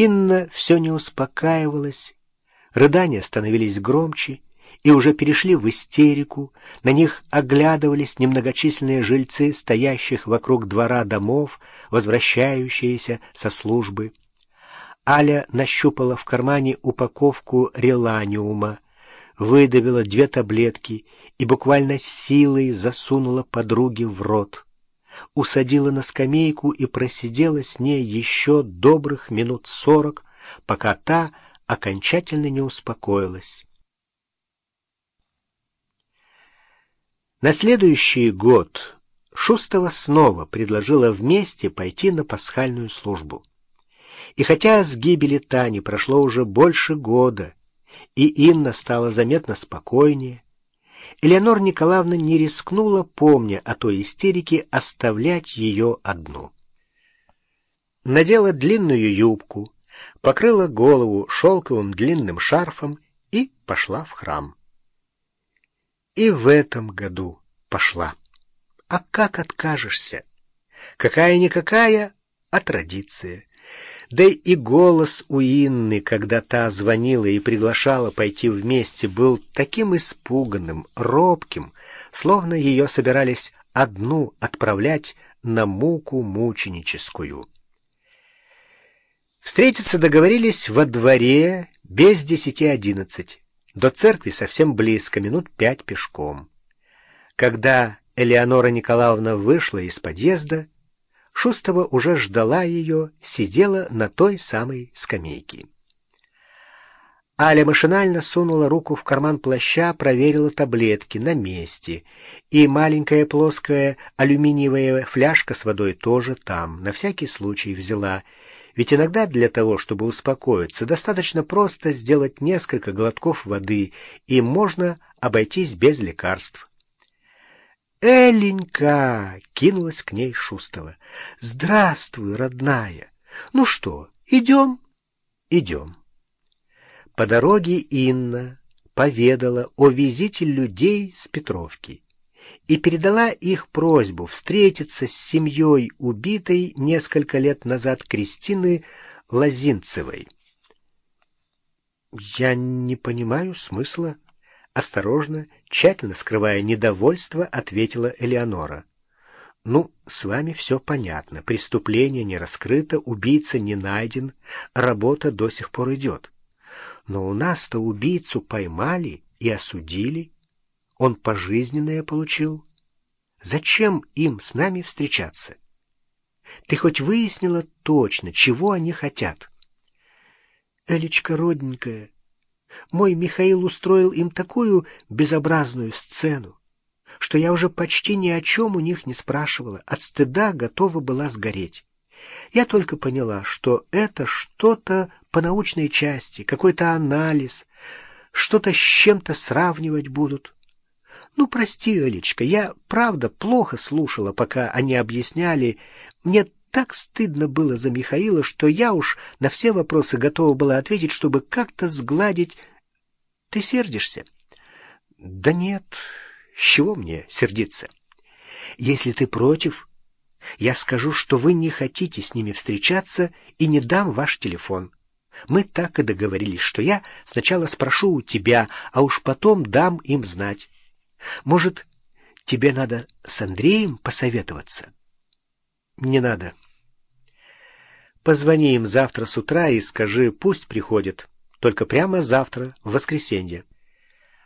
Инна все не успокаивалась, рыдания становились громче и уже перешли в истерику, на них оглядывались немногочисленные жильцы, стоящих вокруг двора домов, возвращающиеся со службы. Аля нащупала в кармане упаковку реланиума, выдавила две таблетки и буквально силой засунула подруге в рот. Усадила на скамейку и просидела с ней еще добрых минут сорок, пока та окончательно не успокоилась. На следующий год Шустова снова предложила вместе пойти на пасхальную службу. И хотя с гибели Тани прошло уже больше года, и Инна стала заметно спокойнее, Элеонора Николаевна не рискнула, помня о той истерике, оставлять ее одну. Надела длинную юбку, покрыла голову шелковым длинным шарфом и пошла в храм. И в этом году пошла. А как откажешься? Какая-никакая, а традиция. Да и голос у Инны, когда та звонила и приглашала пойти вместе, был таким испуганным, робким, словно ее собирались одну отправлять на муку мученическую. Встретиться договорились во дворе без десяти одиннадцать. До церкви совсем близко, минут пять пешком. Когда Элеонора Николаевна вышла из подъезда, Шустова уже ждала ее, сидела на той самой скамейке. Аля машинально сунула руку в карман плаща, проверила таблетки на месте, и маленькая плоская алюминиевая фляжка с водой тоже там, на всякий случай взяла, ведь иногда для того, чтобы успокоиться, достаточно просто сделать несколько глотков воды, и можно обойтись без лекарств. «Эленька!» — кинулась к ней Шустова. «Здравствуй, родная! Ну что, идем?» «Идем». По дороге Инна поведала о визите людей с Петровки и передала их просьбу встретиться с семьей убитой несколько лет назад Кристины Лозинцевой. «Я не понимаю смысла», Осторожно, тщательно скрывая недовольство, ответила Элеонора. «Ну, с вами все понятно. Преступление не раскрыто, убийца не найден, работа до сих пор идет. Но у нас-то убийцу поймали и осудили. Он пожизненное получил. Зачем им с нами встречаться? Ты хоть выяснила точно, чего они хотят?» «Элечка родненькая, мой Михаил устроил им такую безобразную сцену, что я уже почти ни о чем у них не спрашивала, от стыда готова была сгореть. Я только поняла, что это что-то по научной части, какой-то анализ, что-то с чем-то сравнивать будут. Ну, прости, Элечка, я, правда, плохо слушала, пока они объясняли. Мне так стыдно было за Михаила, что я уж на все вопросы готова была ответить, чтобы как-то сгладить... Ты сердишься? Да нет, с чего мне сердиться? Если ты против, я скажу, что вы не хотите с ними встречаться и не дам ваш телефон. Мы так и договорились, что я сначала спрошу у тебя, а уж потом дам им знать. Может, тебе надо с Андреем посоветоваться?» Не надо. Позвони им завтра с утра и скажи, пусть приходят. Только прямо завтра, в воскресенье.